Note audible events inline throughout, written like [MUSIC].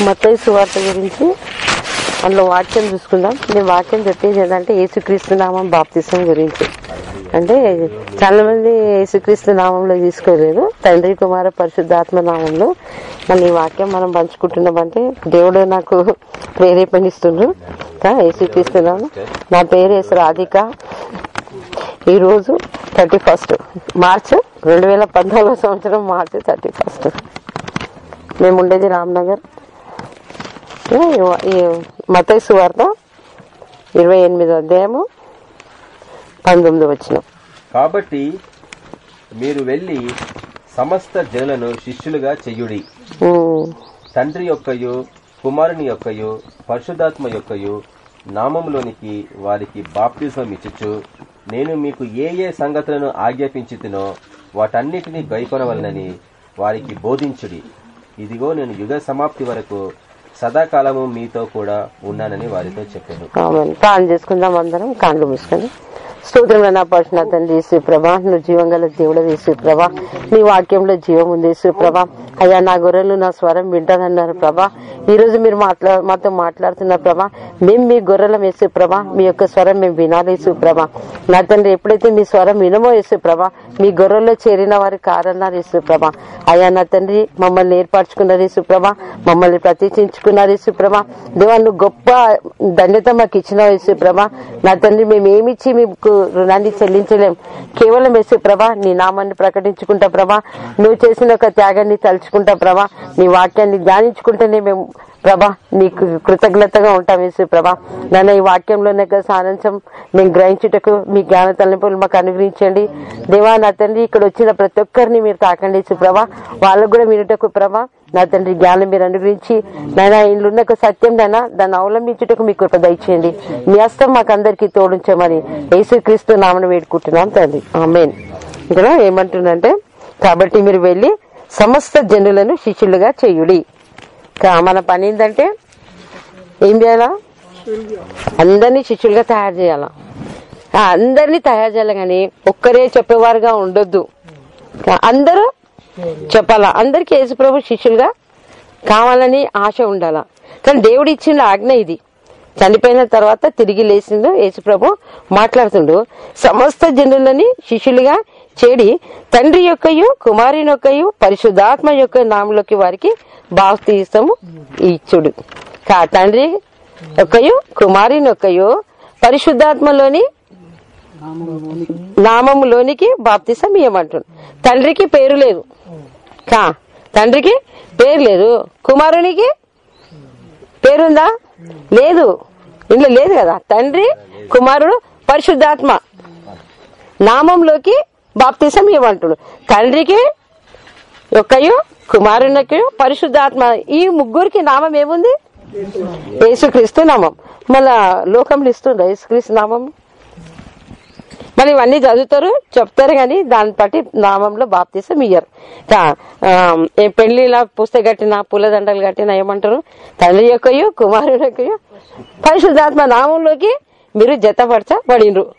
మత్తయి సువార్త గురించి అందులో వాక్యం చూసుకుందాం. నేను వాక్యం చెప్పేది ఏంటంటే యేసుక్రీస్తు నామం బాప్తిసం గురించి. అంటే చాలా మంది యేసుక్రీస్తు నామంలో తీసుకోలేదు. తండ్రి కుమార పరిశుద్ధాత్మ నామంలో. మళ్ళీ ఈ వాక్యం మనం పంచుకుంటున్నామంటే దేవుడు నాకు ప్రేరేపణిస్తుండ్రు యేసుక్రీస్తు నామం. నా పేరు ఎస్ రాధిక. ఈరోజు థర్టీ ఫస్ట్ మార్చ్ రెండు వేల పద్నాలుగో సంవత్సరం మార్చి థర్టీ ఫస్ట్. మేము ఉండేది రామ్నగర్. ఈ సువార్త ఇరవై ఎనిమిదో అధ్యాయము పంతొమ్మిది వచ్చిన కాబట్టి మీరు వెళ్ళి సమస్త జనులను శిష్యులుగా చెయ్యుడి తండ్రి యొక్కయు కుమారుని యొక్కయు పరిశుధాత్మ యొక్కయు నామములోనికి వారికి బాప్తిజం ఇచ్చుచు నేను మీకు ఏ ఏ సంగతులను ఆజ్ఞాపించుతునో వాటన్నిటినీ గైకొనవలనని వారికి బోధించుడి. ఇదిగో నేను యుగ సమాప్తి వరకు సదాకాలము మీతో కూడా ఉన్నానని వారితో చెప్పాను. ఆమెన్. చేసుకుందాం అందరం కాండ్లు మూసుకొని. స్తోత్రం నా తండ్రి సుప్రభ నువ్వు జీవం గల దేవుడు సుప్రభ నీ వాక్యంలో జీవం ఉంది సుప్రభ అయ్యా నా గొర్రెలు నా స్వరం వింటానన్నారు ప్రభా. ఈ రోజు మీరు మాట్లా మాతో మాట్లాడుతున్న ప్రభా మేము మీ గొర్రెలం యేసుప్రభ. మీ యొక్క స్వరం మేము వినాలి యేసుప్రభ. నా తండ్రి ఎప్పుడైతే మీ స్వరం వినమో యేసుప్రభ మీ గొర్రెల్లో చేరిన వారి కారన్నారు యేసుప్రభ. అయ్యా నా తండ్రి మమ్మల్ని ఏర్పరచుకున్నారు యేసుప్రభ. మమ్మల్ని ప్రతిష్ఠించుకున్నారు యేసుప్రభ. దేవా నువ్వు గొప్ప ధన్యత మాకు ఇచ్చినావు యేసుప్రభ. నా తండ్రి మేము ఏమిచ్చి మీకు రుణాన్ని చెల్లించలేం. కేవలం వేసే ప్రభా నీ నామాన్ని ప్రకటించుకుంటా ప్రభా నువ్వు చేసిన ఒక త్యాగాన్ని తలుచుకుంటా ప్రభా నీ వాక్యాన్ని ధ్యానించుకుంటేనే మేము ప్రభా నీకు కృతజ్ఞతగా ఉంటాం యేసు ప్రభా. నాన్న ఈ వాక్యంలో కదా సారాంశం. మేము గ్రహించుటకు మీ జ్ఞాన తల్లింపులు మాకు అనుగ్రహించండి. దేవా నా తండ్రి ఇక్కడ వచ్చిన ప్రతి ఒక్కరిని మీరు తాకండి యేసు ప్రభా. వాళ్ళకు కూడా వినుటకు ప్రభా నా తండ్రి జ్ఞానం మీరు అనుగ్రహించి నాయన ఇండ్లున్న సత్యం నాయన దాన్ని అవలంబించుటకు మీకు కృప దయచేయండి. మీ అస్తం మాకు అందరికీ తోడించమని యేసుక్రీస్తు నామను వేడుకుంటున్నాం తండ్రి. ఆమెన్. ఇక్కడ ఏమంటుందంటే కాబట్టి మీరు వెళ్ళి సమస్త జనులను శిష్యులుగా చేయుడి. మన పని ఏంటంటే ఏం చేయాలా? అందరినీ శిష్యులుగా తయారు చేయాలా? అందరినీ తయారు చేయాలి కానీ ఒక్కరే చెప్పేవారుగా ఉండొద్దు. అందరూ చెప్పాలా? అందరికి యేసుప్రభు శిష్యులుగా కావాలని ఆశ ఉండాలా? కానీ దేవుడు ఇచ్చిన ఆజ్ఞ ఇది. చనిపోయిన తర్వాత తిరిగి లేచిండు యేసుప్రభు మాట్లాడుతుండు సమస్త జనులని శిష్యులుగా చేడి తండ్రి యొక్కయు కుమారుని యొక్కయు పరిశుద్ధాత్మ యొక్క నామలోకి వారికి బాప్తీసము ఇచ్చుడు కా తండ్రి ఒకయు కుమారుని ఒకయు పరిశుద్ధాత్మలోని నామములోనికి బాప్తిసం ఇవ్వమంటుండు తండ్రికి పేరు లేదు. కా తండ్రికి పేరు లేదు. కుమారునికి పేరుందా? లేదు. ఇంట్లో లేదు కదా. తండ్రి కుమారుడు పరిశుద్ధాత్మ నామంలోకి బాప్తిసం ఇవ్వమంటుడు తండ్రికి యొక్కయు కుమారునికి పరిశుద్ధాత్మ. ఈ ముగ్గురికి నామం ఏముంది? యేసుక్రీస్తు నామం. మళ్ళా లోకంలో ఇస్తుందా యేసుక్రీస్తు నామం. మరి ఇవన్నీ చదువుతారు చెప్తారు కానీ దాన్ని బట్టి నామంలో బాప్తీసం ఇయ్యరు. కా- ఆ, పెళ్ళిలా పుస్తక కట్టిన పూలదండలు కట్టిన ఏమంటారు? తండ్రి యొక్కయు కుమారుడు యొక్కయు పరిశుద్ధాత్మ నామంలోకి మీరు జతపరచబడినరు.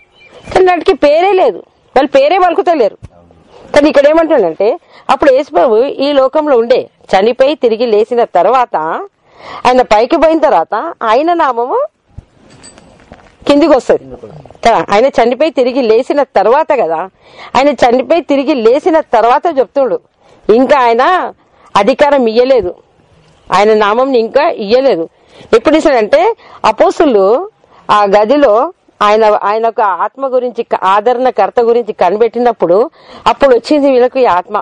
కానీ వాటికి పేరే లేదు. వాళ్ళు పేరే పలుకుతలేరు కానీ ఇక్కడ ఏమంటాడంటే అప్పుడు యేసుబాబు ఈ లోకంలో ఉండే చనిపోయి తిరిగి లేచిన తర్వాత ఆయన పైకి పోయిన తర్వాత ఆయన నామము కిందికి వస్తుంది కదా ఆయన చనిపోయి తిరిగి లేచిన తర్వాత కదా ఆయన చనిపోయి తిరిగి లేచిన తర్వాత చెప్తుడు. ఇంకా ఆయన అధికారం ఇయ్యలేదు. ఆయన నామంని ఇంకా ఇయ్యలేదు. ఎప్పుడు ఇస్తాడంటే అపోసులు ఆ గదిలో ఆయన ఆయన ఒక ఆత్మ గురించి ఆదరణకర్త గురించి కనిపెట్టినప్పుడు అప్పుడు వచ్చింది వీళ్ళకు ఈ ఆత్మ.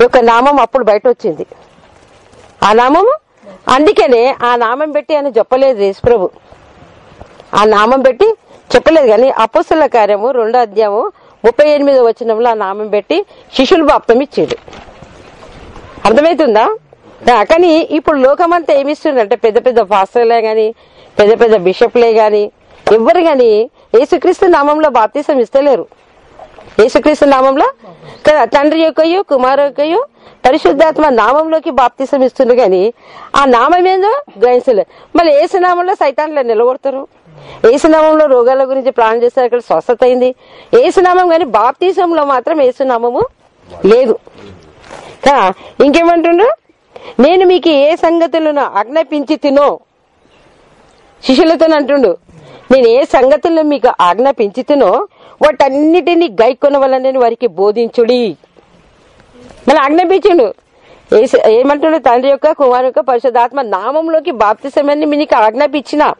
యొక్క నామం అప్పుడు బయట వచ్చింది. ఆ నామము? అందుకనే ఆ నామం పెట్టి ఆయన చెప్పలేదు యేసుప్రభు ఆ నామం పెట్టి చెప్పలేదు కానీ అపోస్తుల కార్యము రెండో అధ్యాయము ముప్పై ఎనిమిదో వచనంలో ఆ నామం పెట్టి శిష్యులు బాప్తం ఇచ్చిండు అర్థమవుతుందా కానీ ఇప్పుడు లోకమంతా ఏమిస్తుందంటే పెద్ద పెద్ద ఫాస్టర్లే గాని పెద్ద పెద్ద బిషప్లే గాని ఎవ్వరు గాని యేసుక్రీస్తు నామంలో బాప్తీసం ఇస్తలేరు. యేసుక్రీస్తు నామంలో తండ్రి యొక్కయు కుమారు యొక్కయు పరిశుద్ధాత్మ నామంలోకి బాప్తీసం ఇస్తుంది కానీ ఆ నామం ఏందో గ్రహించలేదు మళ్ళీ ఏసు నామంలో సైతాన్లో నిలబడతారు. ఏసునామంలో రోగాల గురించి ప్లాన్ చేస్తారు. అక్కడ స్వస్థత అయింది. ఏసునామం కానీ బాప్తీసంలో మాత్రం ఏసునామము లేదు. ఇంకేమంటుండ్రు? నేను మీకు ఏ సంగతులను ఆజ్ఞాపించి తినో? శిష్యులతో అంటుండు. నేను ఏ సంగతుల్లో మీకు ఆజ్ఞాపించితేనో వాటన్నిటిని గైకొన వల్ల నేను వారికి బోధించుడి. మళ్ళీ ఆజ్ఞాపించుడు. ఏస- తండ్రి యొక్క కుమారు యొక్క పరిశుధాత్మ నామంలోకి బాప్తిసమని మీకు ఆజ్ఞాపించిన.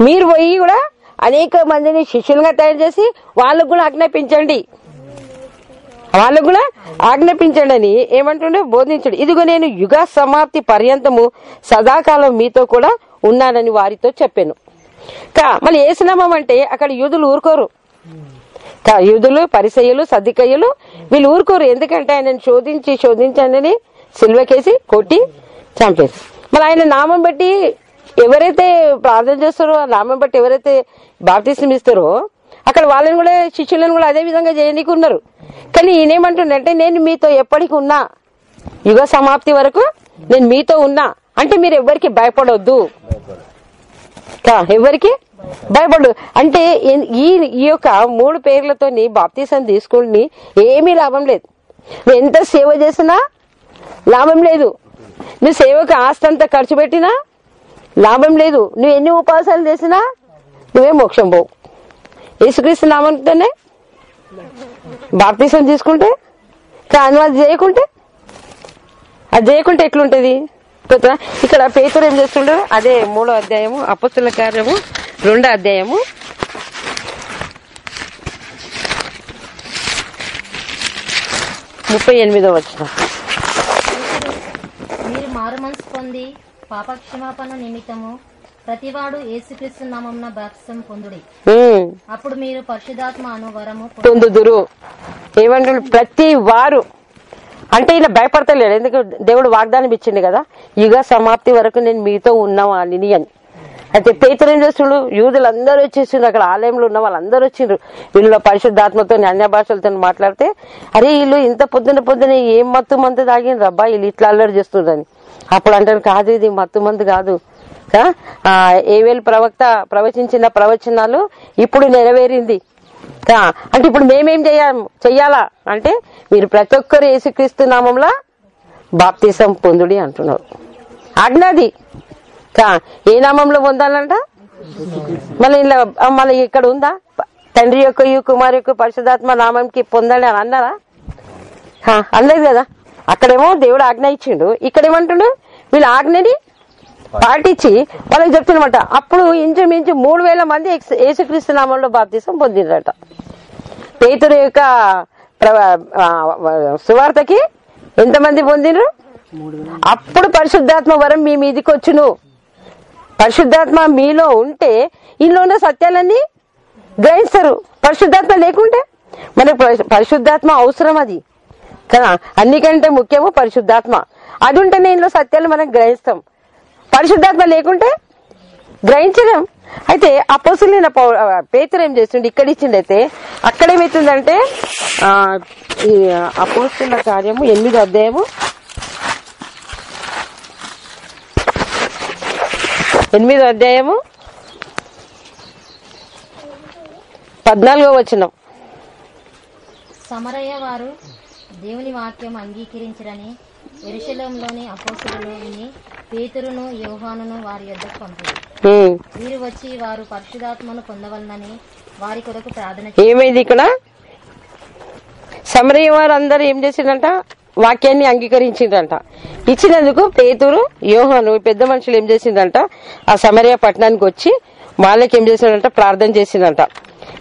మీరు పోయి కూడా అనేక మందిని శిష్యులుగా తయారు చేసి వాళ్ళకు కూడా ఆజ్ఞాపించండి. వాళ్ళకు కూడా ఆజ్ఞాపించండి అని ఏమంటుండే? బోధించడు. ఇదిగో నేను యుగ సమాప్తి పర్యంతము సదాకాలం మీతో కూడా ఉన్నానని వారితో చెప్పాను. కా మళ్ళీ ఏసునామం అంటే అక్కడ యూదులు ఊరుకోరు. యూదులు పరిసయ్యులు సదికయ్యులు వీళ్ళు ఊరుకోరు. ఎందుకంటే ఆయనను శోధించి శోధించండి సిల్వకేసి కొట్టి చంపేసి మరి ఆయన నామం బట్టి ఎవరైతే ప్రార్థన చేస్తారో ఆ నామం బట్టి ఎవరైతే బాప్తిసం ఇస్తారో అక్కడ వాళ్ళని కూడా శిష్యులను కూడా అదే విధంగా చేయనీకి ఉన్నారు కానీ ఈయనేమంటుండే నేను మీతో ఎప్పటికి ఉన్నా. యుగ సమాప్తి వరకు నేను మీతో ఉన్నా. అంటే మీరు ఎవరికి భయపడొద్దు. ఎవరికి? భయపడు అంటే ఈ- ఈ యొక్క మూడు పేర్లతోని బాప్తీసం తీసుకుని ఏమీ లాభం లేదు. నువ్వు ఎంత సేవ చేసినా లాభం లేదు. నువ్వు సేవకు ఆస్తి అంతా ఖర్చు పెట్టినా లాభం లేదు. నువ్వు ఎన్ని ఉపవాసాలు చేసినా నువ్వే మోక్షం పోవు. యేసుక్రీస్తు నామంతోనే బాప్తీసం తీసుకుంటే కానీ అది చేయకుంటే? అది చేయకుంటే ఎట్లుంటది? పోతుందా? ఇక్కడ పేతురు ఏం చేస్తుండో? అదే మూడో అధ్యాయము అపస్తుల కార్యము రెండో అధ్యాయము. ముప్పై ఎనిమిదో వచ్చిన మీరు మారు మనసు పొంది పాపక్షమాపణ నిమిత్తము ప్రతివాడు యేసుక్రీస్తు నామమున బాప్తిసం పొందుడి. అప్పుడు మీరు పరిశుధాత్మ అను వరము పొందు- పొందుదురు. ఏమంటాడు ప్రతి వారు అంటే ఈయన భయపడతలేడు. ఎందుకంటే దేవుడు వాగ్దానం ఇచ్చిండు కదా యుగ సమాప్తి వరకు నేను మీతో ఉన్నవాణిని అని. అయితే పేతురు చేస్తుడు యూదులు అందరూ వచ్చేసిండ్రు. అక్కడ ఆలయంలో ఉన్న వాళ్ళందరూ వచ్చిండ్రు. వీళ్ళు పరిశుద్ధాత్మతో అన్య భాషలతో మాట్లాడితే అరే వీళ్ళు ఇంత పొద్దున పొద్దున ఏం మత్తు మందు తాగిండ్రు? అబ్బా వీళ్ళు ఇట్లా అల్లరి చేస్తుండ్రని. అప్పుడు అంటారు కాదు ఇది మత్తు మందు కాదు. ఏవేలు ప్రవక్త ప్రవచించిన ప్రవచనాలు ఇప్పుడు నెరవేరింది. అంటే ఇప్పుడు మేమేం చేయాలి చెయ్యాలా? అంటే మీరు ప్రతి ఒక్కరు యేసుక్రీస్తు నామంలో బాప్తీసం పొందుడి అంటున్నారు. ఆజ్ఞాది. ఏ నామంలో పొందాలంట? మళ్ళీ ఇలా మళ్ళీ ఇక్కడ ఉందా? తండ్రి యొక్క కుమార్ యొక్క పరిశుధాత్మ నామంకి పొందాలి అని అన్నారా? అనలేదు కదా. అక్కడేమో దేవుడు ఆజ్ఞ ఇచ్చిండు. ఇక్కడ ఏమంటుండు వీళ్ళ ఆజ్ఞని పాటించి వాళ్ళకి చెప్తున్నమాట. అప్పుడు ఇంచుమించు మూడు వేల మంది యేసుక్రీస్తు నామంలో బాప్తీసం పొందిండ్రట. పేతురు యొక్క ప్రవ- సువార్తకి ఎంతమంది పొందినరు అప్పుడు పరిశుద్ధాత్మ వరం మీ మీదికి వచ్చును పరిశుద్ధాత్మ మీలో ఉంటే ఇంట్లో ఉన్న సత్యాలన్నీ గ్రహిస్తారు. పరిశుద్ధాత్మ లేకుంటే మనకు పరిశుద్ధాత్మ అవసరం అది. కదా? అన్నికంటే ముఖ్యము పరిశుద్ధాత్మ. అది ఉంటేనే ఇంట్లో సత్యాలు మనం గ్రహిస్తాం. పరిశుద్ధాత్మ లేకుంటే గ్రహించలేం. అయితే అపోసులైన పౌ- పేతురు ఏం చేస్తుండే? ఇక్కడ ఇచ్చిండైతే అక్కడ ఏమవుతుందంటే ఆ, ఈ అపోస్తుల కార్యము ఎనిమిది అధ్యాయము. ఎనిమిదో అధ్యాయము. పద్నాలుగో వచనం. సమరయ్య వారు దేవుని వాక్యం అంగీకరించరని ఎరుశలంలోని అపోసులను విని పేతురును యోహానును వారి యొద్దకు పంపారు. వీరు వచ్చి వారు పరిశుధాత్మను పొందవలనని వారి కొరకు ప్రార్థన ఏమైంది ఇక్కడ? సమరయ్య వారు అందరూ ఏం చేసిందంట? వాక్యాన్ని అంగీకరించిందంట. ఇచ్చినందుకు పేతురు యోహాను పెద్ద మనుషులు ఏం చేసిందంట? ఆ సమరయ్య పట్టణానికి వచ్చి వాళ్ళకి ఏం చేసిందంట? ప్రార్థన చేసిందంట.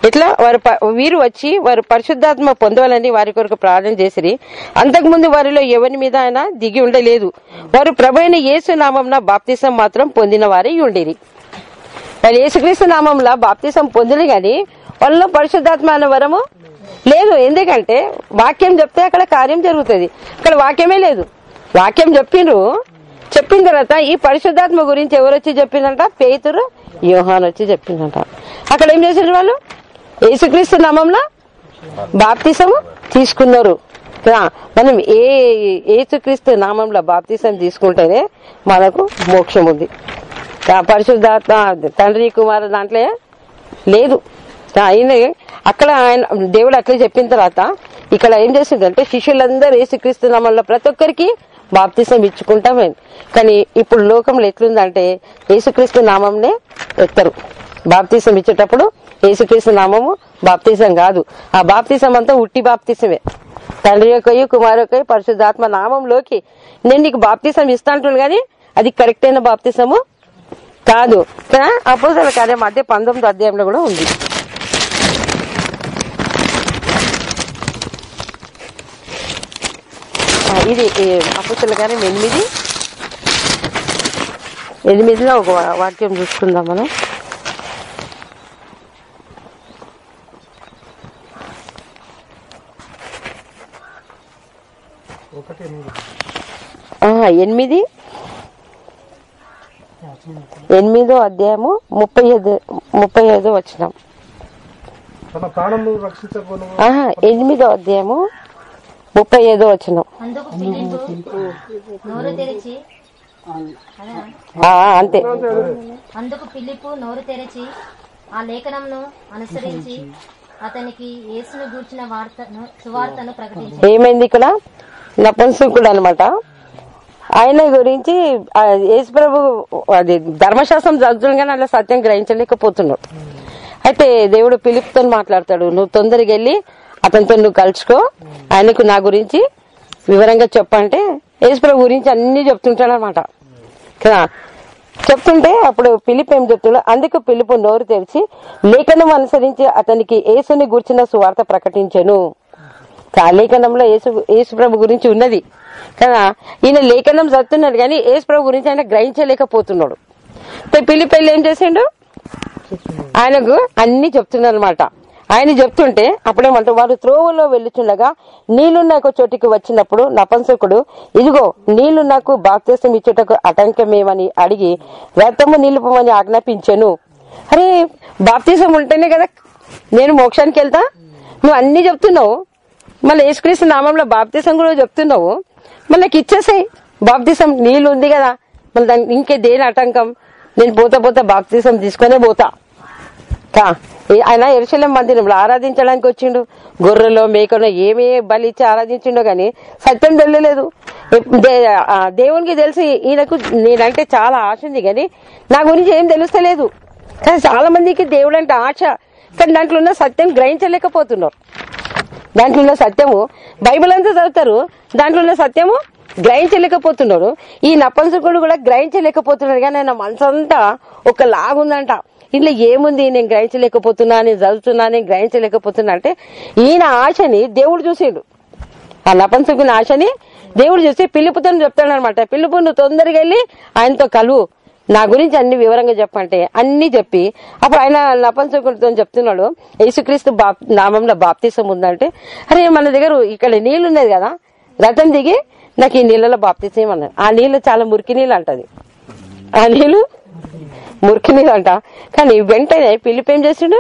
ఇట్లా వారు ప- వీరు వచ్చి వారు పరిశుద్ధాత్మ పొందవాలని వారి కొరకు ప్రార్థన చేసిరి. అంతకుముందు వారిలో ఎవరి మీద ఆయన దిగి ఉండలేదు. వారు ప్రభు యేసు నామంన బాప్తిసం మాత్రం పొందిన వారే ఉండేది వాళ్ళు యేసుక్రీస్తు నామంలో బాప్తిసం పొందిన గాని వాళ్ళలో పరిశుద్ధాత్మ అనే వరము లేదు. ఎందుకంటే వాక్యం చెప్తే అక్కడ కార్యం జరుగుతుంది. అక్కడ వాక్యమే లేదు. వాక్యం చెప్పిండ్రు చెప్పిన తర్వాత ఈ పరిశుద్ధాత్మ గురించి ఎవరు వచ్చి చెప్పిందంట? పేతురు యోహాన్ వచ్చి చెప్పిందంట. అక్కడ ఏం చేసిండ్రు వాళ్ళు? యేసుక్రీస్తు నామంలో బాప్తిసము తీసుకున్నారు. మనం ఏ ఏసుక్రీస్తు నామంలో బాప్తిసం తీసుకుంటేనే మనకు మోక్షం ఉంది. పరిశుద్ధాత్మ తండ్రి కుమారు దాంట్లో లేదు. ఆయన అక్కడ ఆయన దేవుడు అట్లే చెప్పిన తర్వాత ఇక్కడ ఏం చేసిందంటే శిష్యులందరూ ఏసుక్రీస్తు నామంలో ప్రతి ఒక్కరికి బాప్తిసం ఇచ్చుకుంటాం కానీ ఇప్పుడు లోకంలో ఎట్లుందంటే యేసుక్రీస్తు నామంనే ఎత్తరు. బాప్తిసం ఇచ్చేటప్పుడు యేసుక్రీస్తు నామము బాప్తీసం కాదు. ఆ బాప్తీసం అంతా ఉట్టి బాప్తీసమే. తండ్రి యొక్కయు కుమారు పరిశుద్ధాత్మ నామంలోకి నేను నీకు బాప్తీసం ఇస్తా అంటున్నాను కానీ అది కరెక్ట్ అయిన బాప్తీసము కాదు. అపోజల కార్యం అదే పంతొమ్మిది అధ్యాయంలో కూడా ఉంది. ఇది అపోజల కార్యం ఎనిమిది. ఎనిమిదిలో ఒక వా- వాక్యం చూసుకుందాం మనం. ఎనిమిది. ఎనిమిదో? అధ్యాయము ముప్పై ఐదు ముప్పై ఐదు వచ్చినాం ఎనిమిదో అధ్యాయము ముప్పై ఐదో వచ్చినాం అందుకు ఫిలిప్పు నోరు తెరిచి. అదా? ఆ, అంతే. అందుకు ఫిలిప్పు నోరు తెరిచి ఆ లేఖనంను అనుసరించి అతనికి యేసును గూర్చిన వార్తను సువార్తను ప్రకటించాడు ఏమైంది ఇక్కడ? నపుంసకుడు అనమాట ఆయన గురించి ఆ, యేసుప్రభు అది ధర్మశాస్త్రం చదువుతుంది అలా సత్యం గ్రహించలేకపోతున్నాడు. అయితే దేవుడు పిలుపుతో మాట్లాడతాడు నువ్వు తొందరగా వెళ్ళి అతనితో నువ్వు కలుసుకో. ఆయనకు నా గురించి వివరంగా చెప్పంటే యేసుప్రభు గురించి అన్ని చెప్తుంటాడు అనమాట కదా? చెప్తుంటే అప్పుడు పిలుపు ఏం చెప్తున్నాడు అందుకు పిలుపు నోరు తెరిచి లేఖనం అనుసరించి అతనికి యేసుని గూర్చిన సువార్త ప్రకటించను. లేఖనంలో యేసు యేసు ప్రభు గురించి ఉన్నది. కదా? ఈయన లేఖనం చదువుతున్నాడు కానీ యేసు ప్రభు గురించి ఆయన గ్రహించలేకపోతున్నాడు. పిలిపెళ్ళి ఏం చేసిండు? ఆయనకు అన్ని చెప్తున్నారు అనమాట ఆయన చెప్తుంటే అప్పుడేమంటారు వారు త్రోవలో వెళ్ళుచుండగా నీళ్ళున్న ఒక చోటికి వచ్చినప్పుడు నపంసకుడు ఇదిగో నీళ్ళు నాకు బాప్తీసం ఇచ్చేటకు ఆటంకమేమని అడిగి రథము నిలుపమని ఆజ్ఞాపించాను. అరే బాప్తీసం ఉంటేనే కదా నేను మోక్షానికి వెళ్తా? నువ్వు అన్ని చెప్తున్నావు. మళ్ళీ యేసుక్రీస్తు నామంలో బాప్తీసం కూడా చెప్తున్నావు. మళ్ళీ నాకు ఇచ్చేసాయి. బాప్తీసం నీళ్ళు ఉంది కదా. మళ్ళీ దానికి ఇంకే దేని ఆటంకం? నేను పోతా పోతా బాప్తీసం తీసుకునే పోతా. కా ఆయన ఎరుశలేం మందిరంలో ఆరాధించడానికి వచ్చిండు. గొర్రెలో మేకలో ఏమే బలి ఇచ్చి ఆరాధించిండో గాని సత్యం తెలియలేదు. దేవునికి తెలిసి ఈయనకు నేనంటే చాలా ఆశ ఉంది కానీ నా గురించి ఏం తెలుస్తలేదు. కానీ చాలా మందికి దేవుడు అంటే ఆశ. కానీ దాంట్లో ఉన్న సత్యం గ్రహించలేకపోతున్నారు. దాంట్లో ఉన్న సత్యము బైబిల్ అంతా చదువుతారు. దాంట్లో ఉన్న సత్యము గ్రహించలేకపోతున్నారు ఈ నపంసకుడు కూడా గ్రహించలేకపోతున్నాడు. కానీ ఆయన మనసంతా ఒక లాగుందంట ఇందులో ఏముంది? నేను గ్రహించలేకపోతున్నా నేను చదువుతున్నా నేను గ్రహించలేకపోతున్నా అంటే ఈయన ఆశని దేవుడు చూసిండు. ఆ నపంసకుని ఆశని దేవుడు చూసి పిలుపుతో చెప్తాడు అనమాట పిలుపు నువ్వు తొందరగా వెళ్ళి ఆయనతో కలువు. నా గురించి అన్ని వివరంగా చెప్పంటే అన్ని చెప్పి అప్పుడు ఆయన నపంసకుడితో చెప్తున్నాడు. యేసుక్రీస్తు బాప్ నామంలో బాప్తీసం ఉందంటే అరే మన దగ్గర ఇక్కడ నీళ్ళు ఉన్నది కదా రథం దిగి నాకు ఈ నీళ్ళలో బాప్తీసం అన్నాడు. ఆ నీళ్ళు చాలా మురికి నీళ్ళు అంటది. ఆ నీళ్ళు మురికి నీళ్ళు అంట. కానీ వెంటనే పిలుపు ఏం చేసిండు?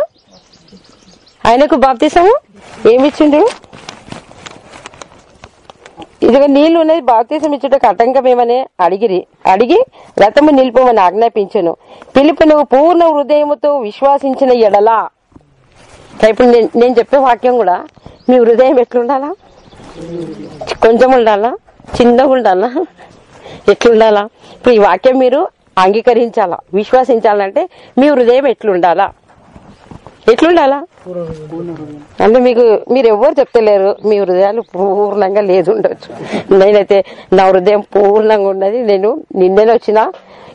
ఆయనకు బాప్తీసము? ఏమిచ్చిండు ఇదిగో నీళ్ళు ఉన్నది బాప్తీసం ఇచ్చుటకు ఆటంకమేమని అడిగిరి. అడిగి రథము నిలుపమని ఆజ్ఞాపించను. పిలుపు నువ్వు పూర్ణ హృదయముతో విశ్వాసించిన ఎడలా. ఇప్పుడు నేను నేను చెప్పే వాక్యం కూడా మీ హృదయం ఎట్లుండాలా? కొంచెం ఉండాలా? చిన్నగా ఉండాలా? ఎట్లుండాలా? ఇప్పుడు ఈ వాక్యం మీరు అంగీకరించాలా? విశ్వాసించాలంటే మీ హృదయం ఎట్లుండాలా? ఎట్లుండాలా? అంటే మీకు మీరు ఎవరు చెప్తలేరు మీ హృదయాలు పూర్ణంగా లేదు ఉండొచ్చు. నేనైతే నా హృదయం పూర్ణంగా ఉన్నది. నేను నిన్ననే వచ్చిన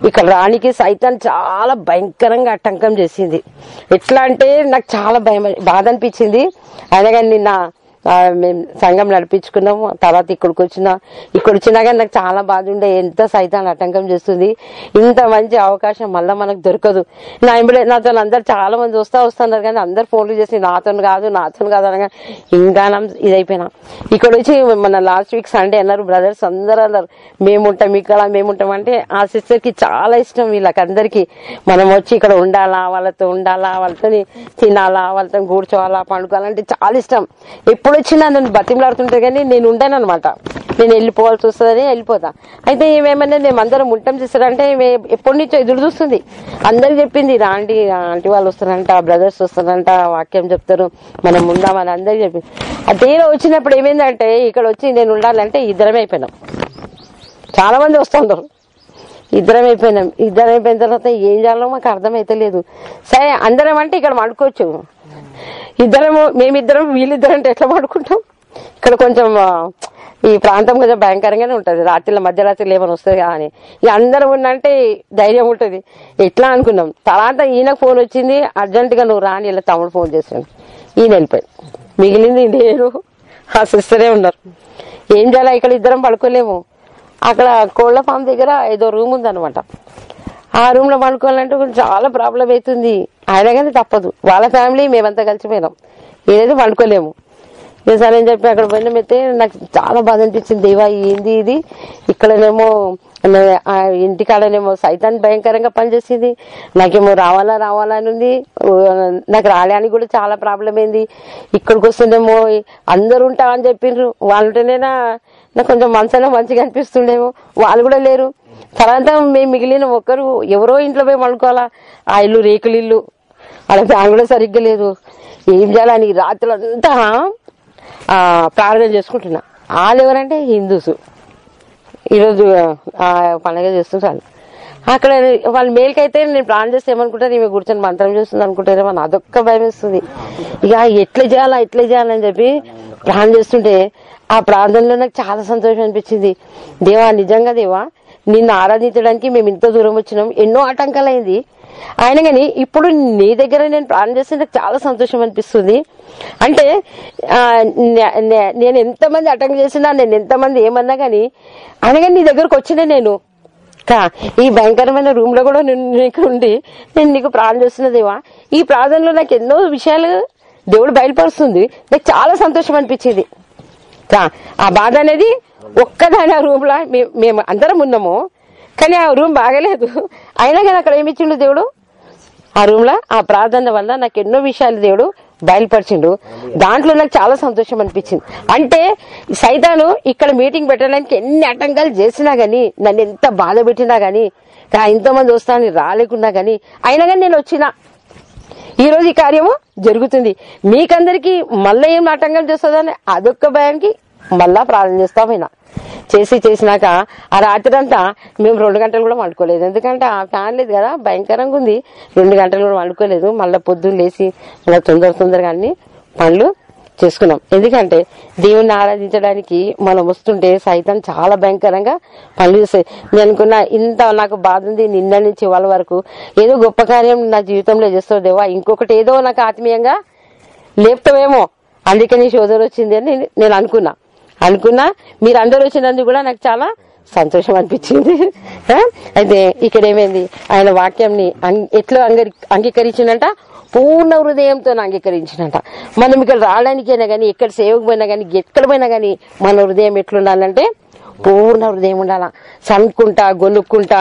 ఇక్కడ రానికి సైతాన్ చాలా భయంకరంగా ఆటంకం చేసింది. ఎట్లా అంటే నాకు చాలా భయం బాధ అనిపించింది. అయినా కానీ నిన్న మేము సంఘం నడిపించుకున్నాము. తర్వాత ఇక్కడికి వచ్చిన ఇక్కడ వచ్చినా కానీ నాకు చాలా బాధ ఉండే. ఎంత సైతాన్ని ఆటంకం చేస్తుంది. ఇంత మంచి అవకాశం మళ్ళీ మనకు దొరకదు. నా ఇంబడే నాతో అందరు చాలా మంది వస్తా వస్తున్నారు కానీ అందరు ఫోన్లు చేసి నాతో కాదు నాతో కాదు అనగా ఇంకా ఇదైపోయినా. ఇక్కడ వచ్చి మన లాస్ట్ వీక్ సండే అన్నారు బ్రదర్స్ అందరూ అన్నారు మేముంటాం ఇక్కడ మేముంటాం. అంటే ఆ సిస్టర్కి చాలా ఇష్టం వీళ్ళకి అందరికి మనం వచ్చి ఇక్కడ ఉండాలా వాళ్ళతో ఉండాలా వాళ్ళతో తినాలా వాళ్ళతో కూర్చోవాలా పండుకోవాలంటే చాలా ఇష్టం. ఎప్పుడు వచ్చినా నన్ను బతిమలాడుతుంటే కానీ నేను ఉండను అనమాట నేను వెళ్ళిపోవాల్సి వస్తుందని వెళ్ళిపోతా. అయితే ఏమేమన్నా మేము అందరం ఉంటాం చేస్తారంటే ఎప్పటి నుంచో ఎదురు చూస్తుంది. అందరికి చెప్పింది రాండి ఆంటీ వాళ్ళు వస్తారంట బ్రదర్స్ వస్తారంట వాక్యం చెప్తారు మనం ఉందామని అందరికి చెప్పింది. ఆ వచ్చినప్పుడు ఏమైందంటే ఇక్కడ వచ్చి నేను ఉండాలంటే ఇద్దరమే అయిపోయినాం. చాలా మంది వస్తుంటారు ఇద్దరం అయిపోయినాం. ఇద్దరం అయిపోయిన తర్వాత ఏం చేయాలో మాకు అర్థమైతలేదు. సరే అందరం అంటే ఇక్కడ మడుకోవచ్చు ఇద్దరము మేమిద్దరం వీళ్ళిద్దరం అంటే ఎట్లా పడుకుంటాం? ఇక్కడ కొంచెం ఈ ప్రాంతం కొంచెం భయంకరంగానే ఉంటుంది. రాత్రిలో మధ్యరాత్రిలో ఏమైనా వస్తుంది అని. ఇక అందరం ఉన్నంటే ధైర్యం ఉంటుంది. ఎట్లా అనుకున్నాం? తర్వాత ఈయనకు ఫోన్ వచ్చింది అర్జెంటుగా నువ్వు రాని ఇలా తమ్ముడు ఫోన్ చేశాను ఈయన వెళ్ళిపోయాడు. మిగిలింది నేను ఆ సిస్టరే ఉన్నారు. ఏం చేయాలి? ఇక్కడ ఇద్దరం పడుకోలేము. అక్కడ కోళ్ళ ఫామ్ దగ్గర ఏదో రూమ్ ఉందనమాట ఆ రూమ్లో పడుకోవాలంటే కొంచెం చాలా ప్రాబ్లం అవుతుంది. అయినా కానీ తప్పదు. వాళ్ళ ఫ్యామిలీ మేమంతా కలిసిపోయినాం ఏదైతే పడుకోలేము. ఇక సరే అని చెప్పి అక్కడ పోయినామైతే నాకు చాలా బాధ అనిపించింది. దేవా ఏంది ఇది? ఇక్కడనేమో ఇంటికాడనేమో సైతాన్ని భయంకరంగా పనిచేసింది. నాకేమో రావాలా రావాలా అని ఉంది. నాకు రాలేని కూడా చాలా ప్రాబ్లం అయింది. ఇక్కడికి వస్తుండేమో అందరు ఉంటా అని చెప్పిండ్రు వాళ్ళు ఉంటేనేనా నాకు కొంచెం మనసులో మంచిగా అనిపిస్తుండేమో. వాళ్ళు కూడా లేరు. తర్వాత మేము మిగిలిన ఒక్కరు ఎవరో ఇంట్లో పోయి వండుకోవాలా ఆ ఇల్లు రేకులు ఇల్లు అలా ఫ్యాన్ కూడా సరిగ్గా లేదు. ఏం చేయాలని రాత్రులంతా ఆ, ప్రార్థన చేసుకుంటున్నా. వాళ్ళు ఎవరంటే హిందూస్. ఈరోజు పండగ చేస్తుంటారు అక్కడ వాళ్ళ మేలుకైతే నేను ప్లాన్ చేస్తే ఏమనుకుంటారు? ఈమె కూర్చొని మంత్రం చేస్తుంది అనుకుంటారేమో అని అదొక్క భయం వేస్తుంది. ఇక ఎట్లా చేయాలా ఎట్లా చేయాలని చెప్పి ప్లాన్ చేస్తుంటే ఆ ప్రార్థనలో నాకు చాలా సంతోషం అనిపించింది. దేవా నిజంగా దేవా నిన్ను ఆరాధించడానికి మేము ఇంత దూరం వచ్చినాం. ఎన్నో ఆటంకాలు అయింది ఆయన కానీ ఇప్పుడు నీ దగ్గర నేను ప్రాణం చేస్తే నాకు చాలా సంతోషం అనిపిస్తుంది. అంటే నేను ఎంతమంది అటెండ్ చేసినా నేను ఎంతమంది ఏమన్నా కానీ అనగా నీ దగ్గరకు వచ్చిన నేను. కా ఈ భయంకరమైన రూమ్లో కూడా నేను నీకు ఉండి నేను నీకు ప్రార్థన చేస్తున్నదేవా ఈ ప్రార్థనలో నాకు ఎన్నో విషయాలు దేవుడు బయలుపరుస్తుంది. నాకు చాలా సంతోషం అనిపించింది. కా ఆ బాధ అనేది ఒక్కదాని ఆ రూమ్లో మేము అందరం ఉన్నాము. కానీ ఆ రూమ్ బాగలేదు. అయినా కానీ అక్కడ ఏమి ఇచ్చిండు దేవుడు? ఆ రూమ్లో ఆ ప్రార్థన వల్ల నాకు ఎన్నో విషయాలు దేవుడు బయలుపరిచిండు. దాంట్లో నాకు చాలా సంతోషం అనిపించింది. అంటే సైతాను ఇక్కడ మీటింగ్ పెట్టడానికి ఎన్ని ఆటంకాలు చేసినా గానీ నన్ను ఎంత బాధ పెట్టినా గానీ ఎంతో మంది వస్తానని రాలేకున్నా గానీ అయినా కానీ నేను వచ్చినా. ఈ రోజు ఈ కార్యము జరుగుతుంది. మీకందరికి మళ్ళీ ఏం ఆటంకాలు చేస్తుందని అదొక్క భయానికి మళ్ళా ప్రార్థన చేస్తామైనా చేసి చేసినాక ఆ రాత్రి అంతా మేము రెండు గంటలు కూడా వండుకోలేదు ఎందుకంటే ఆ ఫ్యాన్ లేదు కదా భయంకరంగా ఉంది. రెండు గంటలు కూడా వండుకోలేదు మళ్ళీ పొద్దున్న లేచి మళ్ళీ తొందర తొందరగా అన్ని పనులు చేసుకున్నాం. ఎందుకంటే దేవుణ్ణి ఆరాధించడానికి మనం వస్తుంటే సైతం చాలా భయంకరంగా పనులు చేస్తాయి. నేను అనుకున్నా ఇంత నాకు బాధ ఉంది. నిన్న నుంచి వాళ్ళ వరకు ఏదో గొప్ప కార్యం నా జీవితంలో చేస్తావు దేవా. ఇంకొకటి ఏదో నాకు ఆత్మీయంగా లేపుతావేమో. అందుకని శోధన వచ్చింది అని నేను అనుకున్నా. అనుకున్నా. మీరు అందరూ వచ్చినందుకు కూడా నాకు చాలా సంతోషం అనిపించింది. [LAUGHS] అయితే ఇక్కడ ఏమైంది? ఆయన వాక్యంని ఎట్లా అంగీ అంగీకరించినంట పూర్ణ హృదయంతో అంగీకరించినంట మనం ఇక్కడ రావడానికైనా కానీ ఎక్కడ సేవకు పోయినా కానీ ఎక్కడ పోయినా కానీ మన హృదయం ఎట్లుండాలంటే పూర్ణ హృదయం ఉండాలా. సనుక్కుంటా గొనుక్కుంటా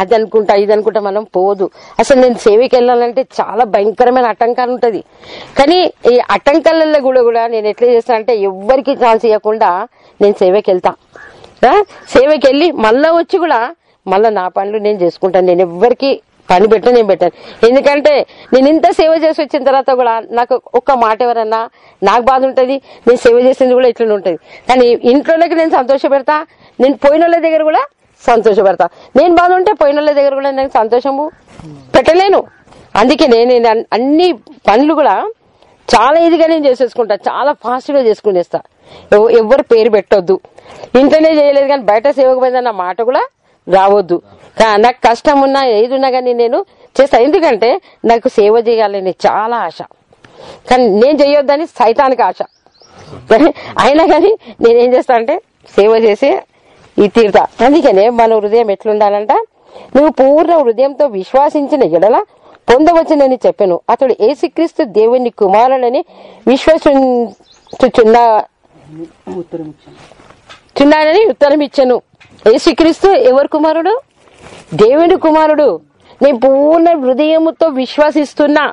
అది అనుకుంటా ఇది అనుకుంటా మనం పోదు. అసలు నేను సేవకి వెళ్ళాలంటే చాలా భయంకరమైన ఆటంకాలు ఉంటది. కానీ ఈ ఆటంకాలలో కూడా కూడా నేను ఎట్లా చేస్తాను అంటే ఎవ్వరికి ఛాన్స్ ఇవ్వకుండా నేను సేవకి వెళ్తా. సేవకి వెళ్ళి మళ్ళా వచ్చి కూడా మళ్ళా నా పనులు నేను చేసుకుంటాను. నేను ఎవ్వరికి పని పెట్ట నేను పెట్టాను. ఎందుకంటే నేను ఇంత సేవ చేసి వచ్చిన తర్వాత కూడా నాకు ఒక్క మాట ఎవరన్నా నాకు బాధ ఉంటుంది నేను సేవ చేసింది కూడా ఇట్లనే ఉంటుంది. కానీ ఇంట్లోకి నేను సంతోష పెడతా నేను పోయిన వాళ్ళ దగ్గర కూడా సంతోషపడతా. నేను బాధ ఉంటే పోయిన వాళ్ళ దగ్గర కూడా నాకు సంతోషము. పెట్టలేను. అందుకే నేను అన్ని పనులు కూడా చాలా ఇదిగా నేను చేసేసుకుంటా. చాలా ఫాస్ట్గా చేసుకునేస్తా. ఎవరు ఎవ్వరు పేరు పెట్టొద్దు. ఇంట్లోనే చేయలేదు కానీ బయట సేవకు పోయిందన్న మాట కూడా రావద్దు. నాకు కష్టం ఉన్నా ఏది ఉన్నా కానీ నేను చేస్తా. ఎందుకంటే నాకు సేవ చేయాలని చాలా ఆశ. కానీ నేను చేయొద్దని సైతానికి ఆశ. [LAUGHS] అయినా కానీ నేనేం చేస్తా అంటే సేవ చేసి ఈ తీర్థ. అందుకనే మన హృదయం ఎట్లుండాలంట? నువ్వు పూర్ణ హృదయంతో విశ్వాసించిన ఎడల పొందవచ్చునని చెప్పాను. అతడు ఏసుక్రీస్తు దేవుని కుమారుడని విశ్వసించుచున్నా చున్నానని ఉత్తరం ఇచ్చాను ఏసుక్రీస్తు ఎవరు కుమారుడు? దేవుని కుమారుడు. నేను పూర్ణ హృదయముతో విశ్వసిస్తున్నా.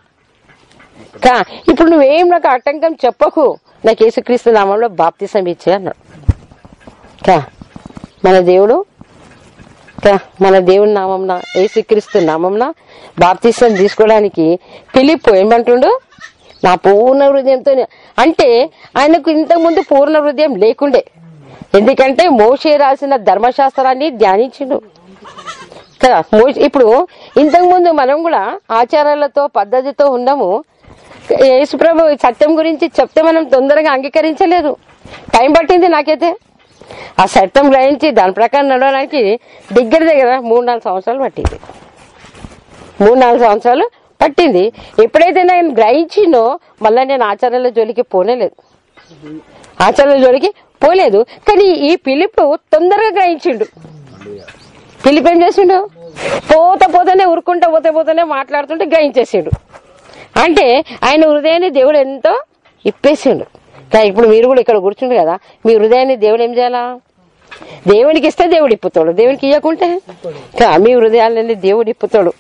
కా ఇప్పుడు నువ్వేం నాకు ఆటంకం చెప్పకు. నాకు యేసుక్రీస్తు నామంలో బాప్తిసం ఇచ్చే అన్నాడు. కా. మన దేవుడు మన దేవుడి నామంన ఏసుక్రీస్తు నామంన బాప్తీసం తీసుకోవడానికి పిలిపు ఏమంటుండు? నా పూర్ణ హృదయంతో అంటే ఆయనకు ఇంతకుముందు పూర్ణ హృదయం లేకుండే. ఎందుకంటే మోషే రాసిన ధర్మశాస్త్రాన్ని ధ్యానించిండు. కదా ఇప్పుడు ఇంతకుముందు మనం కూడా ఆచారాలతో పద్ధతితో ఉన్నాము. యేసుప్రభు సత్యం గురించి చెప్తే మనం తొందరగా అంగీకరించలేదు. టైం పట్టింది నాకైతే. ఆ సత్యం గ్రహించి దాని ప్రకారం నడవడానికి దగ్గర దగ్గర మూడు నాలుగు సంవత్సరాలు పట్టింది. మూడు నాలుగు సంవత్సరాలు పట్టింది. ఎప్పుడైతే నేను గ్రహించినో మళ్ళీ నేను ఆచార్యుల జోలికి పోనేలేదు. ఆచార్యుల జోలికి పోలేదు. కానీ ఈ పిలుపు తొందరగా గ్రహించిండు. పిలుపు ఏం చేసిండు? పోత పోతేనే ఉరుకుంటా పోతే పోతేనే మాట్లాడుతుంటే గ్రహించేసిండు. అంటే ఆయన హృదయాన్ని దేవుడు ఎంతో ఇప్పేసిండు. ఇప్పుడు మీరు కూడా ఇక్కడ కూర్చుండు కదా మీ హృదయాన్ని దేవుడు ఏం చేయాలా? దేవునికి ఇస్తే దేవుడు ఇప్పుతాడు దేవునికి ఇవ్వకుంటే మీ హృదయాలని దేవుడు ఇప్పుతాడు.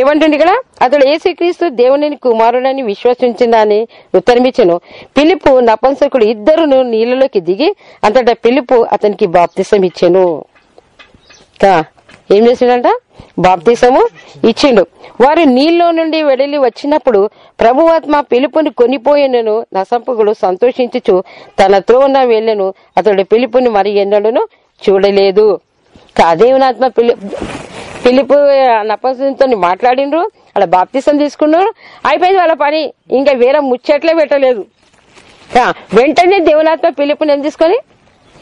ఏమంటుంది ఇక్కడ? అతడు ఏసుక్రీస్తు దేవుని కుమారుడని విశ్వసించిందని ఉత్తరమిచ్చను. పిలుపు నపంసకుడు ఇద్దరును నీళ్ళలోకి దిగి అంతటా పిలుపు అతనికి బాప్తిసం ఇచ్చాను ఏం చేసిండంట? బాప్తిసము ఇచ్చిండు. వారు నీళ్ళలో నుండి వెడలి వచ్చినప్పుడు ప్రభువాత్మ పిలుపుని కొనిపోయినను నసంపకుడు సంతోషించుచు తన త్రోన వెళ్ళను అతడు పిలుపుని మరి ఎన్నడూను చూడలేదు. కా, దేవునాత్మ పిలు పిలుపు నపంసంతో మాట్లాడిండ్రు అలా బాప్తిసం తీసుకున్నారు. అయిపోయింది వాళ్ళ పని ఇంకా వేరే ముచ్చట్లే పెట్టలేదు. వెంటనే దేవునాత్మ పిలుపుని ఏం తీసుకొని?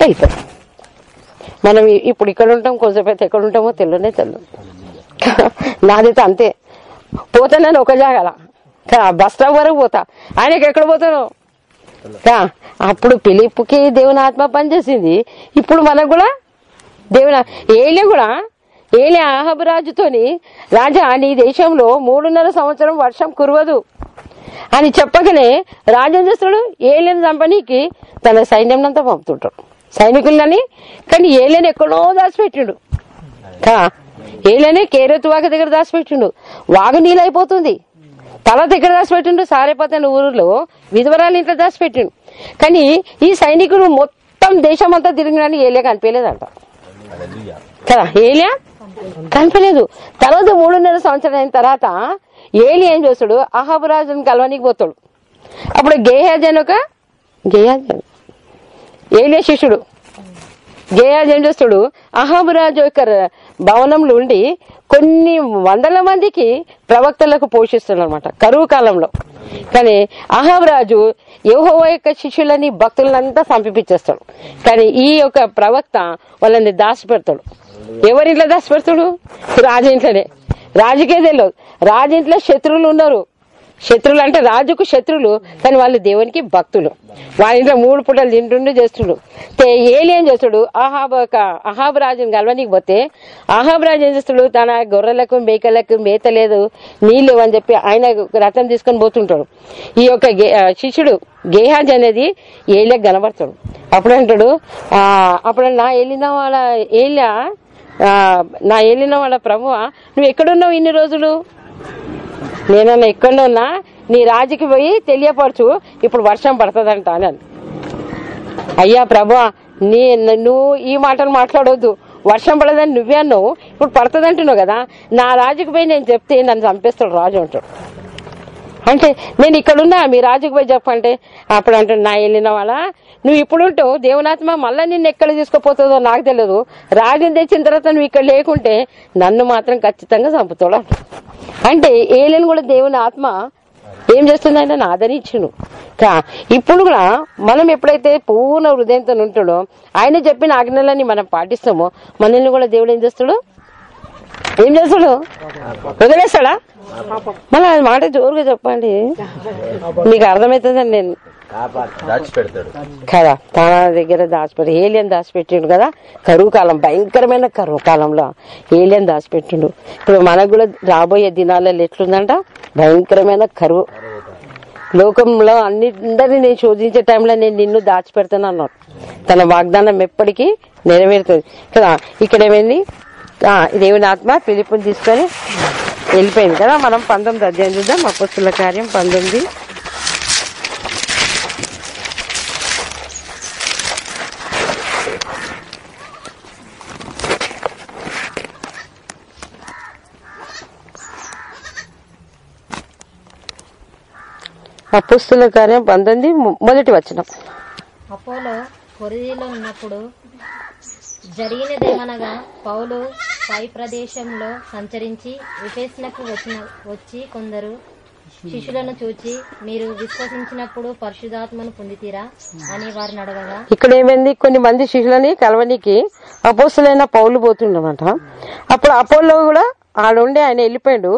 వెళ్ళిపోయారు మనం ఇప్పుడు ఇక్కడ ఉంటాం కొంచెం ఎక్కడ ఉంటామో తెలియనే తెలియదు. నాదైతే అంతే. పోతానని ఒక జాగాల. బస్టాప్ బస్ స్టాప్ వరకు పోతా. ఆయనకి ఎక్కడ పోతాను అప్పుడు పిలిపుకి దేవుని ఆత్మ పనిచేసింది. ఇప్పుడు మనకు కూడా దేవుని ఏలే కూడా? ఏలే అహబరాజుతోని రాజా నీ దేశంలో మూడున్నర సంవత్సరం వర్షం కురవదు. అని చెప్పగానే రాజు ఏం చేస్తాడు? ఏలియన్ చంపనీకి తన సైన్యం అంతా పంపుతుంటాడు. సైనికులని కానీ ఏలియన్ ఎక్కడో దాచిపెట్టిండు. కా ఏలనే కేరెత్తు వాగ దగ్గర దాచిపెట్టిండు. వాగు నీళ్ళైపోతుంది. తల దగ్గర దాచిపెట్టిండు సారేపతన ఊరిలో. విధవరాలు ఇంట్లో దాచిపెట్టిండు. కానీ ఈ సైనికుడు మొత్తం దేశం అంతా తిరిగినని ఏలియా కనిపించలేదంట. కదా ఏలియా? కనిపించలేదు. తర్వాత మూడున్నర సంవత్సరం అయిన తర్వాత ఏలి ఏం చేస్తాడు? అహాబురాజును కలవనికి పోతాడు. అప్పుడు గేహాజ్ అని ఒక గేహాజ్ ఏలియా శిష్యుడు. గేయాజ్ ఏం చేస్తాడు యొక్క భవనంలో ఉండి కొన్ని వందల మందికి ప్రవక్తలకు పోషిస్తున్నాడు అనమాట కరువు కాలంలో. కానీ అహాబురాజు రాజు యొక్క శిష్యులని భక్తులంతా సంపిపించేస్తాడు కానీ ఈ యొక్క ప్రవక్త వాళ్ళని దాచిపెడతాడు. ఎవరింట్లో దాచిపెడతాడు? రాజు ఇంట్లోనే. రాజుకే తెలియదు. రాజు ఇంట్లో శత్రువులు ఉన్నారు. శత్రులు అంటే రాజుకు శత్రువులు కానీ వాళ్ళు దేవునికి భక్తులు. వాళ్ళ ఇంట్లో మూడు పూటలు తింటుండే చేస్తుడు. ఏలి ఏం చేస్తాడు? అహాబ్ అహాబ్ రాజుని కలవనికి పోతే అహాబ్ రాజు ఏం చేస్తాడు? తన గొర్రెలకు మేకలకు మేత లేదు నీళ్ళు అని చెప్పి ఆయన రథం తీసుకొని పోతుంటాడు. ఈ యొక్క గే- శిష్యుడు గేహాజ్ అనేది ఏలియకు కనబడతాడు. అప్పుడు అంటాడు ఆ, అప్పుడు నా ఏలిన వాళ్ళ ఏలియా? నా ఏలిన వాళ్ళ ప్రభువా? నువ్వు ఎక్కడున్నావు ఇన్ని రోజులు? నేనన్నా ఎక్కడో ఉన్నా నీ రాజుకి పోయి తెలియపరచు ఇప్పుడు వర్షం పడుతుందంట అని అయ్యా ప్రభా నీ నువ్వు ఈ మాటలు మాట్లాడొద్దు. వర్షం పడదని నువ్వే అన్నావు ఇప్పుడు పడుతుందంటున్నావు కదా. నా రాజుకి పోయి నేను చెప్తే నన్ను చంపేస్తాడు రాజు అంటాడు. అంటే నేను ఇక్కడున్నా మీ రాజుకు పోయి చెప్పంటే అప్పుడు అంటాడు నా వెళ్ళిన వాళ్ళ నువ్వు ఇప్పుడు ఉంటావు దేవునాత్మ మళ్ళీ నిన్ను ఎక్కడ తీసుకుపోతుందో నాకు తెలియదు రాజుని తెచ్చిన తర్వాత నువ్వు ఇక్కడ లేకుంటే నన్ను మాత్రం ఖచ్చితంగా చంపుతాడు అంటే. ఏలిని కూడా దేవుని ఆత్మ ఏం చేస్తుందంటే నాదని ఆదరించును కా ఇప్పుడు కూడా మనం ఎప్పుడైతే పూర్ణ హృదయంతో ఉంటాడో ఆయన చెప్పిన ఆజ్ఞలని మనం పాటిస్తామో మనల్ని కూడా దేవుడు ఏం చేస్తాడు? ఏం చేస్తాడు? వదిలేస్తాడా? మళ్ళీ అది మాట జోరుగా చెప్పండి. మీకు అర్థమవుతుందని నేను. దాచిపెడతాడు కదా తన దగ్గర దాచిపెట్టి ఏలియన్ దాచిపెట్టిండు కదా కరువు కాలం భయంకరమైన కరువు కాలంలో ఏలియన్ దాచిపెట్టిండు. ఇప్పుడు మనకు కూడా రాబోయే దినాలలో ఎట్లుందంట? భయంకరమైన కరువు. లోకంలో అన్నిందరినీ నేను శోధించే టైంలో నేను నిన్ను దాచిపెడతాను అన్నాడు. తన వాగ్దానం ఎప్పటికీ నెరవేరుతుంది. కదా ఇక్కడ ఏమైంది? దేవుని ఆత్మ పిలుపుని తీసుకొని వెళ్ళిపోయింది కదా మనం పంతొమ్మిది అధ్యాయం చూద్దాం. అపస్తుల కార్యం పంతొమ్మిది. అపుస్తుల కార్యం పంతొమ్మిది మొ- మొదటి వచనం. అపోలో కొరిదిలో ఉన్నప్పుడు జరిగినదేమనగా పౌలు పై ప్రదేశంలో సంచరించి విశేషణకు వచ్చిన వచ్చి కొందరు శిష్యులను చూచి మీరు విశ్వసించినప్పుడు పరిశుధాత్మను పొందితీరా? అని వారిని అడగగా ఇక్కడ ఏమైంది కొన్ని మంది శిష్యులని కలవనికి అపోసులైన పౌలు పోతుండమాట. అప్పుడు అపోలో కూడా ఆడుండి ఆయన వెళ్ళిపోయాడు.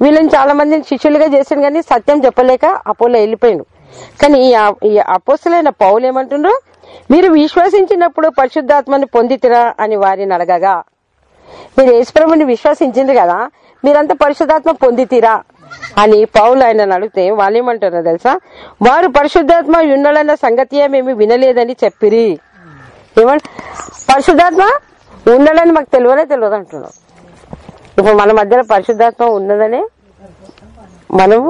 వీళ్ళని చాలా మందిని శిష్యులుగా చేశాను కానీ సత్యం చెప్పలేక అపోలో వెళ్ళిపోయాడు. కానీ ఈ అపోసులైన పౌలు ఏమంటుండ్రు? మీరు విశ్వసించినప్పుడు పరిశుద్ధాత్మని పొందితిరా అని వారిని అడగగా మీరు యేసుప్రభుని విశ్వసించింది కదా మీరంతా పరిశుద్ధాత్మ పొందితీరా అని పౌలు ఆయన అడిగితే వాళ్ళు తెలుసా? వారు పరిశుద్ధాత్మ ఉన్నలన్న సంగతి మేము వినలేదని చెప్పిరి. ఏమంట పరిశుద్ధాత్మ ఉన్నదని మాకు తెలియనే తెలియదు అంటున్నాం ఇప్పుడు మన మధ్యలో పరిశుద్ధాత్మ ఉన్నదనే మనము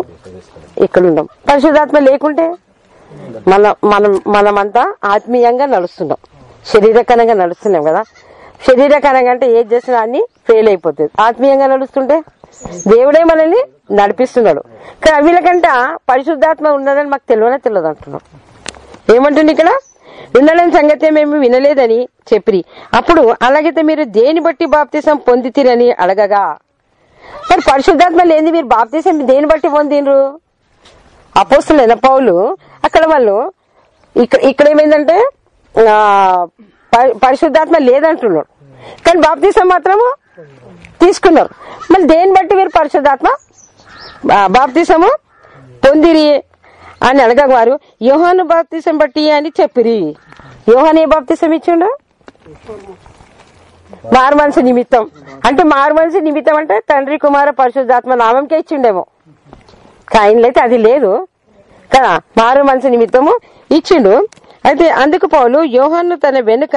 ఇక్కడ ఉన్నాం. పరిశుద్ధాత్మ లేకుంటే మన మనం మనమంతా ఆత్మీయంగా నడుస్తున్నాం. శరీరకరంగా నడుస్తున్నాం కదా. శరీరకరంగా అంటే ఏది చేసినా అన్ని ఫెయిల్ అయిపోతుంది ఆత్మీయంగా నడుస్తుంటే దేవుడే మనల్ని నడిపిస్తున్నాడు. కానీ వీళ్ళకంట పరిశుద్ధాత్మ ఉన్నదని మాకు తెలియనే తెలియదు అంటున్నాం. ఏమంటుంది ఇక్కడ? వినలేని సంగతి మేము వినలేదని చెప్పిరి. అప్పుడు అలాగైతే మీరు దేని బట్టి బాప్తీసం పొందితిరని అడగగా. మరి పరిశుద్ధాత్మ లేని మీరు బాప్తీసం దేని బట్టి పొందినరు అపోస్తులైన పౌలు అక్కడ వాళ్ళు ఇక్కడ ఇక్కడ ఏమైందంటే పరిశుద్ధాత్మ లేదంటున్నాడు కానీ బాప్తీసం మాత్రము తీసుకున్నారు. మళ్ళీ దేని బట్టి మీరు పరిశుద్ధాత్మ? బాప్తీసము పొందిరి అని అడగ వారు యోహాను బాప్తీసం బట్టి అని చెప్పిరి. యోహాన్ ఏ బాప్తీసం ఇచ్చిండు? మారు మనసు నిమిత్తం. అంటే మారు మనసు నిమిత్తం అంటే తండ్రి కుమార పరిశుద్ధాత్మ నామంకే ఇచ్చిండేమో. కాయన్లు అయితే అది లేదు. కదా మారు మనసు నిమిత్తము ఇచ్చిండు. అయితే అందుకు పౌలు యోహన్ను తన వెనుక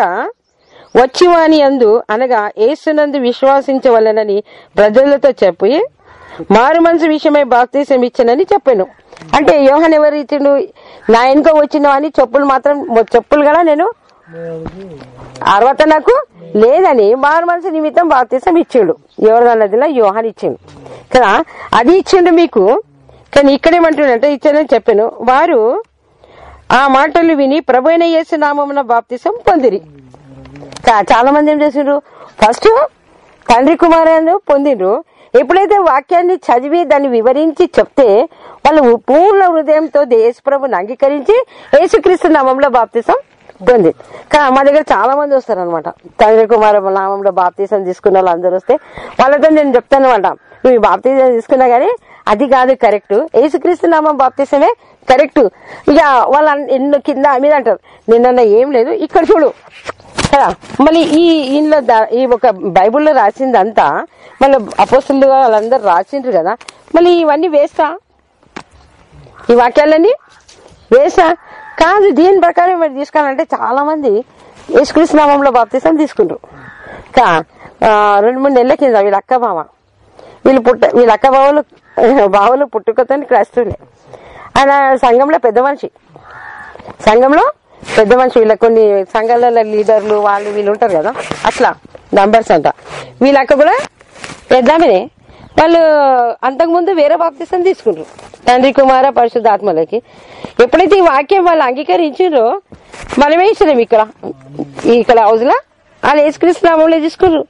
వచ్చివాని అందు అనగా ఏసునందు విశ్వాసించవలనని ప్రజలతో చెప్పి మారు మనసు విషయమై బాప్తీసం ఇచ్చానని చెప్పాను. అంటే యోహన్ ఎవరు ఇచ్చిండు? నా వెనుక వచ్చిన అని చెప్పులు మాత్రం చెప్పులు కూడా నేను? అర్హత నాకు లేదని మారు మనసు నిమిత్తం బాప్తీసం ఇచ్చిండు. ఎవరిదా నదిలో యోహాన్ ఇచ్చిండు. కదా అది ఇచ్చిండు మీకు. కానీ ఇక్కడేమంటుండంటే ఇచ్చానని చెప్పాను. వారు ఆ మాటలు విని ప్రభు అయిన యేసు నామమున బాప్తిసం పొందిరి. చాలా మంది ఏం చేసిండ్రు? ఫస్ట్ తండ్రి కుమారులను పొందిండ్రు. ఎప్పుడైతే వాక్యాన్ని చదివి దాన్ని వివరించి చెప్తే వాళ్ళు పూర్ణ హృదయంతో యేసుప్రభుని అంగీకరించి యేసుక్రీస్తు నామంలో బాప్తిసం పొంది. కానీ మా దగ్గర చాలా మంది వస్తారు అనమాట తండ్రి కుమార నామంలో బాప్తీసం తీసుకున్న వాళ్ళు అందరూ వస్తే వాళ్ళతో నేను చెప్తాను అనమాట నువ్వు ఈ బాప్తీసం తీసుకున్నా గానీ అది కాదు కరెక్ట్ యేసుక్రీస్తు నామం బాప్తిసమే కరెక్ట్ ఇక వాళ్ళ ఎన్నో కింద మీద అంటారు. నిన్న ఏం లేదు. ఇక్కడ చూడు. కదా? మళ్ళీ ఈ ఇంట్లో ఈ ఒక బైబిల్లో రాసిందంతా మళ్ళీ అపోస్తులు వాళ్ళందరూ రాసిండ్రు కదా? మళ్ళీ ఇవన్నీ వేస్తా? ఈ వాక్యాలన్నీ వేసా కాదు దీని ప్రకారం మరి తీసుకోవాలంటే చాలా మంది యేసుక్రీస్తు నామంలో బాప్తీసం తీసుకుంటారు కా రెండు మూడు నెలల కింద వీళ్ళ అక్క బావ వీళ్ళు పుట్ట వీళ్ళ అక్క బావలు [LAUGHS] బావులు పుట్టుకతో క్రైస్తవులే ఆయన సంఘంలో పెద్ద మనిషి. సంఘంలో పెద్ద మనిషి. వీళ్ళ కొన్ని సంఘాలలో లీడర్లు వాళ్ళు వీళ్ళు ఉంటారు కదా. అట్లా నంబర్స్ అంట. వీళ్ళక్క కూడా పెద్దామనే వాళ్ళు అంతకుముందు వేరే బాప్తిసం తీసుకుంటారు తండ్రి కుమార పరిశుద్ధాత్మలకి. ఎప్పుడైతే ఈ వాక్యం వాళ్ళు అంగీకరించారో మనమే ఇచ్చినాం ఇక్కడ? ఇక్కడ హౌస్ వాళ్ళు ఏసుక్రీస్తు నామంలో తీసుకున్నారు.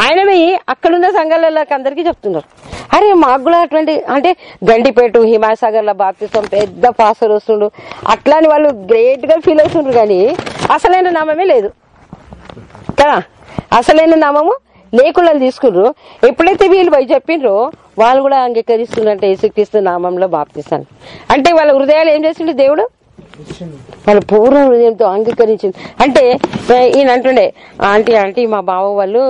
ఆయన అక్కడున్న సంఘాలకి అందరికీ చెప్తున్నారు. అరే మాకు కూడా అటువంటి అంటే గండిపేట హిమాసాగర్లో బాప్తిస్తాం పెద్ద పాసర్ వస్తుండు. అట్లా అని వాళ్ళు గ్రేట్గా ఫీల్ అవుతుండ్రు కానీ అసలైన నామమే లేదు. కదా? అసలైన నామము లేకుండా తీసుకున్నారు ఎప్పుడైతే వీళ్ళు పోయి చెప్పిండ్రో వాళ్ళు కూడా అంగీకరిస్తుందంటే యేసుక్రీస్తు నామంలో బాప్తిస్తాను. అంటే వాళ్ళ హృదయాలు ఏం చేసిండు దేవుడు? వాళ్ళు పూర్ణ హృదయంతో అంగీకరించింది. అంటే ఈయన అంటుండే ఆంటీ ఆంటీ మా బావ వాళ్ళు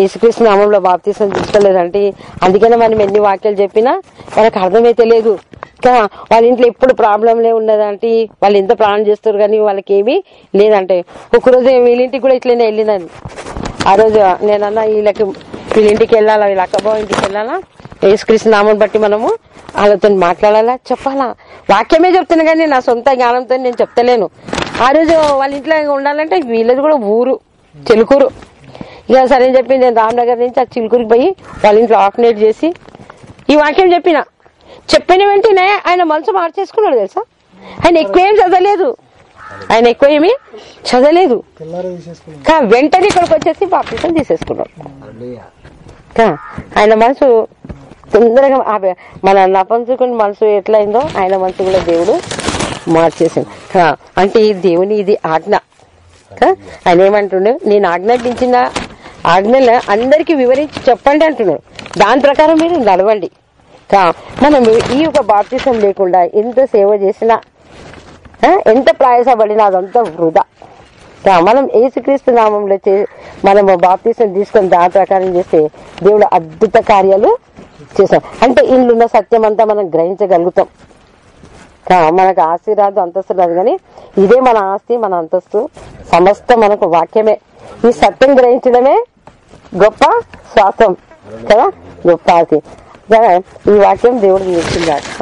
యేసుకృష్ణ నామంలో బాప్తీసం తీసుకోలేదంటే అందుకనే మనం ఎన్ని వాక్యాలు చెప్పినా వాళ్ళకి అర్థమైతే లేదు. వాళ్ళ ఇంట్లో ఎప్పుడు ప్రాబ్లంలే ఉన్నదంటే వాళ్ళు ఎంత ప్రాణం చేస్తారు కానీ వాళ్ళకి ఏమీ లేదంటే ఒకరోజు వీళ్ళింటికి కూడా ఇట్లనే వెళ్ళిందని ఆ రోజు నేనన్నా వీళ్ళకి వీళ్ళ ఇంటికి వెళ్ళాలా? వీళ్ళ అక్కబావ ఇంటికి వెళ్ళాలా? యేసుక్రీస్తు నామం బట్టి మనము వాళ్ళతో మాట్లాడాలా? చెప్పాలా? వాక్యమే చెప్తున్నా కానీ నా సొంత జ్ఞానంతో నేను చెప్తలేను. ఆ రోజు వాళ్ళ ఇంట్లో ఉండాలంటే వీళ్ళది కూడా ఊరు చిలుకూరు. ఇక సరే అని చెప్పి నేను రామ్నగర్ నుంచి ఆ చిలుకూరికి పోయి వాళ్ళ ఇంట్లో ఆపరేట్ చేసి ఈ వాక్యం చెప్పిన. చెప్పిన వెంటనే ఆయన మనసు మార్చేసుకున్నాడు తెలుసా? ఆయన ఎక్కువేం చదవలేదు. ఆయన ఎక్కువ ఏమి చదవలేదు. వెంటనే ఇక్కడికి వచ్చేసి బాప్తిసం తీసేసుకున్నాడు. ఆయన మనసు తొందరగా మన నపంచుకుని మనసు ఎట్లయిందో ఆయన మనసు కూడా దేవుడు మార్చేసింది అంటే ఈ దేవుని ఇది ఆజ్ఞ. ఆయన ఏమంటుండే? నేను ఆజ్ఞాపించిన ఆజ్ఞలు అందరికీ వివరించి చెప్పండి అంటున్నాడు. దాని ప్రకారం మీరు నడవండి. మనం ఈ యొక్క బాప్తిసం లేకుండా ఎంత సేవ చేసినా ఎంత ప్రయాసపడినా అదంతా వృధా. మనం ఏసుక్రీస్తు నామంలో చే మనం బాప్తీసం తీసుకొని దాని ప్రకారం చేస్తే దేవుడు అద్భుత కార్యాలు చేసాం అంటే ఇందులో సత్యం అంతా మనం గ్రహించగలుగుతాం. కా, మనకు ఆస్తి రాదు అంతస్తు రాదు కానీ ఇదే మన ఆస్తి మన అంతస్తు సమస్త మనకు వాక్యమే. ఈ సత్యం గ్రహించడమే గొప్ప శ్వాసం కదా? గొప్ప ఆస్తి. ఈ వాక్యం దేవుడు నేర్చుకున్నాడు